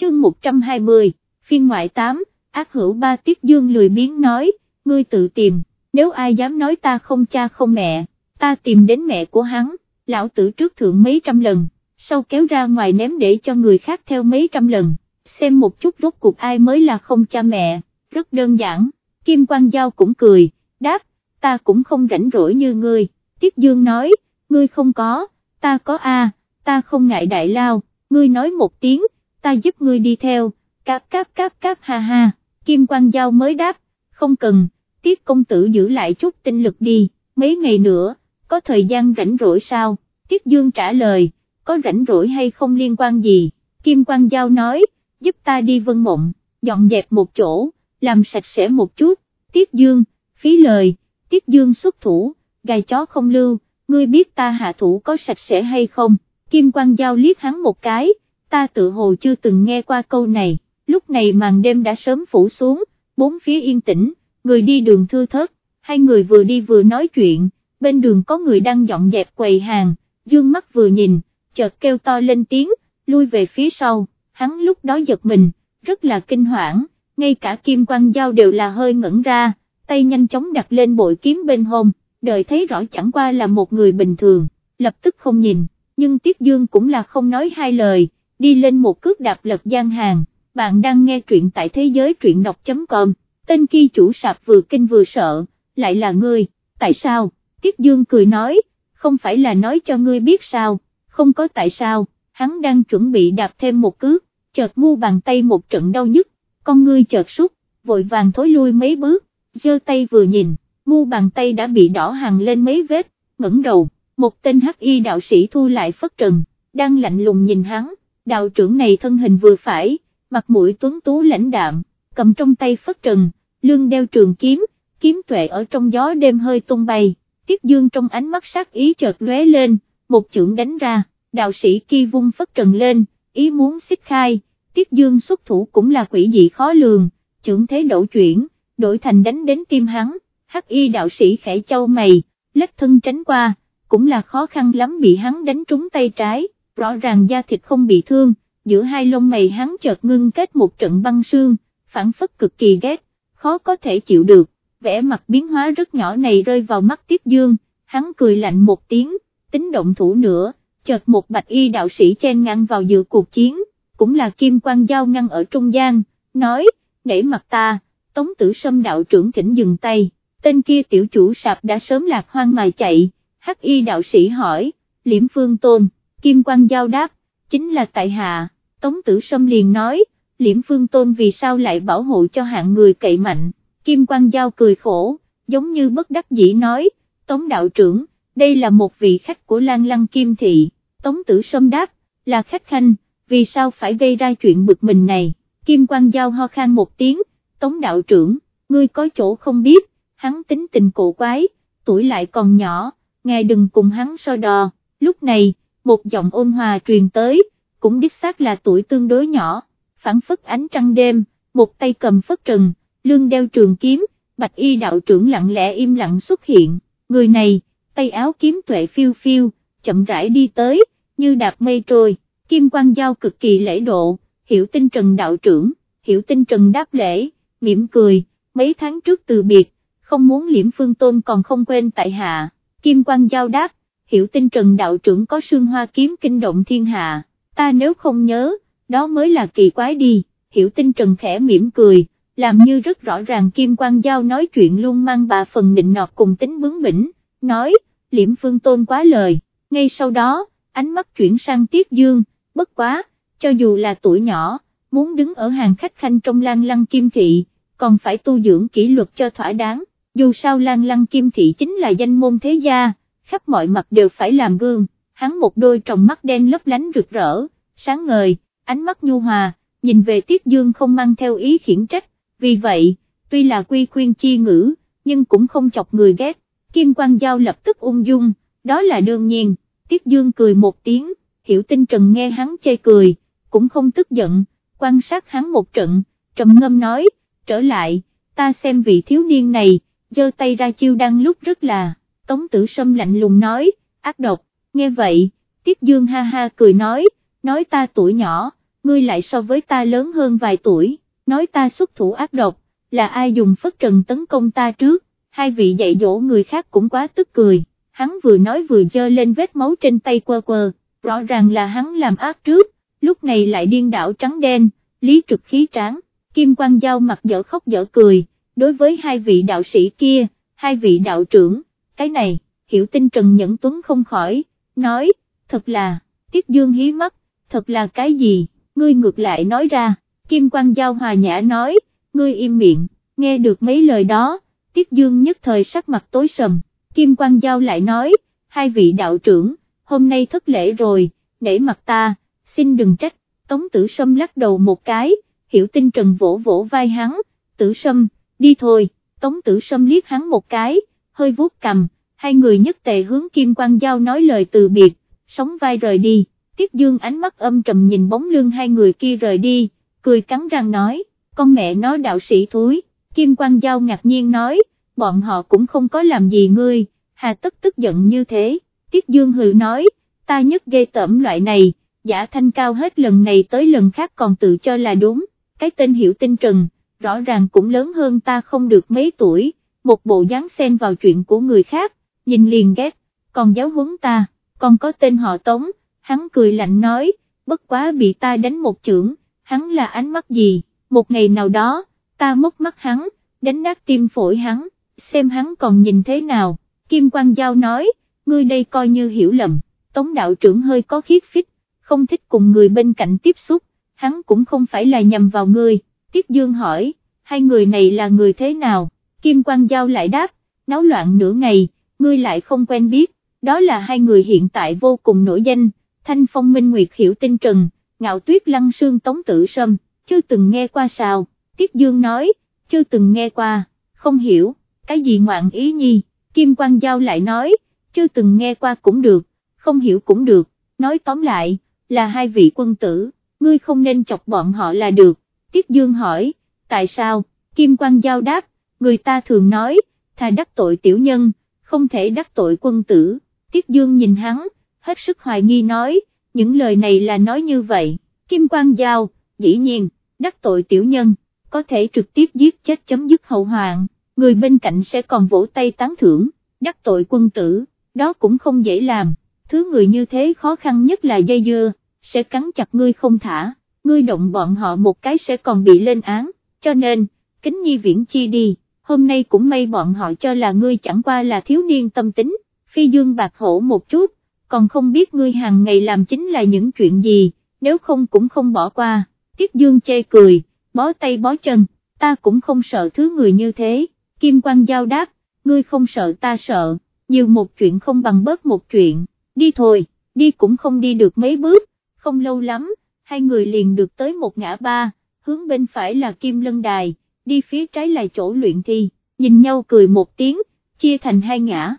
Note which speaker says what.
Speaker 1: chương 120, phiên ngoại 8, ác hữu ba tiết dương lười biếng nói, ngươi tự tìm, nếu ai dám nói ta không cha không mẹ, ta tìm đến mẹ của hắn, lão tử trước thượng mấy trăm lần, sau kéo ra ngoài ném để cho người khác theo mấy trăm lần, xem một chút rốt cuộc ai mới là không cha mẹ, rất đơn giản, Kim Quang Giao cũng cười, đáp, ta cũng không rảnh rỗi như ngươi, Tiết Dương nói, ngươi không có, ta có a, ta không ngại đại lao, ngươi nói một tiếng, ta giúp ngươi đi theo, cáp cáp cáp cáp ha ha, Kim Quang Giao mới đáp, không cần, Tiết công tử giữ lại chút tinh lực đi, mấy ngày nữa, có thời gian rảnh rỗi sao, Tiết Dương trả lời, có rảnh rỗi hay không liên quan gì, Kim Quang Giao nói, giúp ta đi vân mộng, dọn dẹp một chỗ, làm sạch sẽ một chút, Tiết Dương, phí lời, Tiết Dương xuất thủ, gài chó không lưu, ngươi biết ta hạ thủ có sạch sẽ hay không, Kim Quang Giao liếc hắn một cái, ta tự hồ chưa từng nghe qua câu này, lúc này màn đêm đã sớm phủ xuống, bốn phía yên tĩnh, người đi đường thư thớt, hai người vừa đi vừa nói chuyện, bên đường có người đang dọn dẹp quầy hàng, dương mắt vừa nhìn, chợt kêu to lên tiếng, lui về phía sau, hắn lúc đó giật mình, rất là kinh hoảng, ngay cả kim quang dao đều là hơi ngẩn ra, tay nhanh chóng đặt lên bội kiếm bên hông, đợi thấy rõ chẳng qua là một người bình thường, lập tức không nhìn, nhưng Tiết Dương cũng là không nói hai lời, đi lên một cước đạp lật gian hàng, bạn đang nghe truyện tại thế giới truyện đọc.com, tên kia chủ sạp vừa kinh vừa sợ, lại là ngươi, tại sao, Tiết Dương cười nói, không phải là nói cho ngươi biết sao, không có tại sao, hắn đang chuẩn bị đạp thêm một cước, chợt mu bàn tay một trận đau nhức, con ngươi chợt sút, vội vàng thối lui mấy bước, giơ tay vừa nhìn, mu bàn tay đã bị đỏ hằn lên mấy vết, ngẩng đầu, một tên hắc y đạo sĩ thu lại phất trần, đang lạnh lùng nhìn hắn, đạo trưởng này thân hình vừa phải, mặt mũi tuấn tú lãnh đạm, cầm trong tay phất trần, lưng đeo trường kiếm, kiếm tuệ ở trong gió đêm hơi tung bay, tiết dương trong ánh mắt sắc ý chợt lóe lên, một chưởng đánh ra, đạo sĩ kia vung phất trần lên, ý muốn xích khai, tiết dương xuất thủ cũng là quỷ dị khó lường, chưởng thế đổ chuyển, đổi thành đánh đến tim hắn, hắc y đạo sĩ khẽ châu mày, lách thân tránh qua, cũng là khó khăn lắm bị hắn đánh trúng tay trái, rõ ràng da thịt không bị thương, giữa hai lông mày hắn chợt ngưng kết một trận băng sương, phản phất cực kỳ ghét, khó có thể chịu được, vẻ mặt biến hóa rất nhỏ này rơi vào mắt Tiết Dương, hắn cười lạnh một tiếng, tính động thủ nữa, chợt một bạch y đạo sĩ chen ngăn vào giữa cuộc chiến, cũng là kim Quan giao ngăn ở trung gian, nói, "nể mặt ta, tống tử sâm đạo trưởng thỉnh dừng tay, tên kia tiểu chủ sạp đã sớm lạc hoang mà chạy, hắc y đạo sĩ hỏi, liễm phương tôn, kim quang giao đáp, chính là tại hạ, tống tử sâm liền nói, liễm phương tôn vì sao lại bảo hộ cho hạng người cậy mạnh, kim quang giao cười khổ, giống như bất đắc dĩ nói, tống đạo trưởng, đây là một vị khách của Lan Lăng Kim Thị, Tống Tử Sâm đáp, là khách khanh, vì sao phải gây ra chuyện bực mình này, Kim Quang Giao ho khan một tiếng, Tống Đạo trưởng, ngươi có chỗ không biết, hắn tính tình cổ quái, tuổi lại còn nhỏ, ngài đừng cùng hắn so đò, lúc này, một giọng ôn hòa truyền tới, cũng đích xác là tuổi tương đối nhỏ, phản phất ánh trăng đêm, một tay cầm phất trần, lương đeo trường kiếm, bạch y đạo trưởng lặng lẽ im lặng xuất hiện, người này, tay áo kiếm tuệ phiêu phiêu, chậm rãi đi tới, như đạp mây trôi, kim quang giao cực kỳ lễ độ, hiểu tinh trần đạo trưởng, hiểu tinh trần đáp lễ, mỉm cười, mấy tháng trước từ biệt, không muốn liễm phương tôn còn không quên tại hạ, kim quang giao đáp, hiểu tinh trần đạo trưởng có sương hoa kiếm kinh động thiên hạ, ta nếu không nhớ, đó mới là kỳ quái đi, hiểu tinh trần khẽ mỉm cười, làm như rất rõ ràng kim quang giao nói chuyện luôn mang bà phần nịnh nọt cùng tính bướng bỉnh, nói, liễm phương tôn quá lời, ngay sau đó, ánh mắt chuyển sang Tiết Dương, bất quá, cho dù là tuổi nhỏ, muốn đứng ở hàng khách khanh trong lan lăng kim thị, còn phải tu dưỡng kỷ luật cho thỏa đáng, dù sao lan lăng kim thị chính là danh môn thế gia, khắp mọi mặt đều phải làm gương, hắn một đôi tròng mắt đen lấp lánh rực rỡ, sáng ngời, ánh mắt nhu hòa, nhìn về Tiết Dương không mang theo ý khiển trách, vì vậy, tuy là quy khuyên chi ngữ, nhưng cũng không chọc người ghét, Kim Quang Giao lập tức ung dung, đó là đương nhiên, Tiết Dương cười một tiếng, hiểu tinh trần nghe hắn chê cười, cũng không tức giận, quan sát hắn một trận, trầm ngâm nói, trở lại, ta xem vị thiếu niên này, giơ tay ra chiêu đăng lúc rất là, tống tử sâm lạnh lùng nói, ác độc, nghe vậy, Tiết Dương ha ha cười nói, nói ta tuổi nhỏ, ngươi lại so với ta lớn hơn vài tuổi, nói ta xuất thủ ác độc, là ai dùng phất trần tấn công ta trước, hai vị dạy dỗ người khác cũng quá tức cười, hắn vừa nói vừa dơ lên vết máu trên tay quơ quơ, rõ ràng là hắn làm ác trước, lúc này lại điên đảo trắng đen, lý trực khí tráng, kim quang giao mặt dở khóc dở cười, đối với hai vị đạo sĩ kia, hai vị đạo trưởng, cái này, hiểu tinh Trần Nhẫn Tuấn không khỏi, nói, thật là, Tiết Dương hí mắt, thật là cái gì, ngươi ngược lại nói ra, Kim Quang Giao hòa nhã nói, ngươi im miệng, nghe được mấy lời đó, Tiết Dương nhất thời sắc mặt tối sầm, Kim Quang Giao lại nói, hai vị đạo trưởng, hôm nay thất lễ rồi, nể mặt ta, xin đừng trách, Tống Tử Sâm lắc đầu một cái, hiểu tinh trần vỗ vỗ vai hắn, Tử Sâm, đi thôi, Tống Tử Sâm liếc hắn một cái, hơi vuốt cầm, hai người nhất tề hướng Kim Quang Giao nói lời từ biệt, sóng vai rời đi, Tiết Dương ánh mắt âm trầm nhìn bóng lưng hai người kia rời đi, cười cắn răng nói, con mẹ nó đạo sĩ thúi, Kim Quang Giao ngạc nhiên nói, bọn họ cũng không có làm gì ngươi, hà tất tức giận như thế, Tiết Dương hừ nói, ta nhất ghê tởm loại này, giả thanh cao hết lần này tới lần khác còn tự cho là đúng, cái tên hiểu tinh trần, rõ ràng cũng lớn hơn ta không được mấy tuổi, một bộ dáng xen vào chuyện của người khác, nhìn liền ghét, còn giáo huấn ta, còn có tên họ Tống, hắn cười lạnh nói, bất quá bị ta đánh một chưởng, hắn là ánh mắt gì, một ngày nào đó, ta móc mắt hắn, đánh nát tim phổi hắn, xem hắn còn nhìn thế nào, Kim Quang Giao nói, ngươi đây coi như hiểu lầm, Tống đạo trưởng hơi có khiết phích, không thích cùng người bên cạnh tiếp xúc, hắn cũng không phải là nhầm vào ngươi, Tiết Dương hỏi, hai người này là người thế nào, Kim Quang Giao lại đáp, náo loạn nửa ngày, ngươi lại không quen biết, đó là hai người hiện tại vô cùng nổi danh, Thanh Phong Minh Nguyệt Hiểu Tinh Trần, Ngạo Tuyết Lăng Sương Tống Tử Sâm, chưa từng nghe qua sao, Tiết Dương nói, chưa từng nghe qua, không hiểu, cái gì ngoạn ý nhi, Kim Quang Giao lại nói, chưa từng nghe qua cũng được, không hiểu cũng được, nói tóm lại, là hai vị quân tử, ngươi không nên chọc bọn họ là được, Tiết Dương hỏi, tại sao, Kim Quang Giao đáp, người ta thường nói, thà đắc tội tiểu nhân, không thể đắc tội quân tử, Tiết Dương nhìn hắn, hết sức hoài nghi nói, những lời này là nói như vậy, Kim Quang Giao, dĩ nhiên, đắc tội tiểu nhân, có thể trực tiếp giết chết chấm dứt hậu hoạn, người bên cạnh sẽ còn vỗ tay tán thưởng, đắc tội quân tử, đó cũng không dễ làm, thứ người như thế khó khăn nhất là dây dưa, sẽ cắn chặt ngươi không thả, ngươi động bọn họ một cái sẽ còn bị lên án, cho nên, kính nhi viễn chi đi, hôm nay cũng may bọn họ cho là ngươi chẳng qua là thiếu niên tâm tính, phi dương bạc hổ một chút, còn không biết ngươi hàng ngày làm chính là những chuyện gì, nếu không cũng không bỏ qua, tiết dương chê cười, bó tay bó chân, ta cũng không sợ thứ người như thế, kim quang giao đáp, ngươi không sợ ta sợ, nhiều một chuyện không bằng bớt một chuyện, đi thôi, đi cũng không đi được mấy bước, không lâu lắm, hai người liền được tới một ngã ba, hướng bên phải là kim lân đài, đi phía trái là chỗ luyện thi, nhìn nhau cười một tiếng, chia thành hai ngã.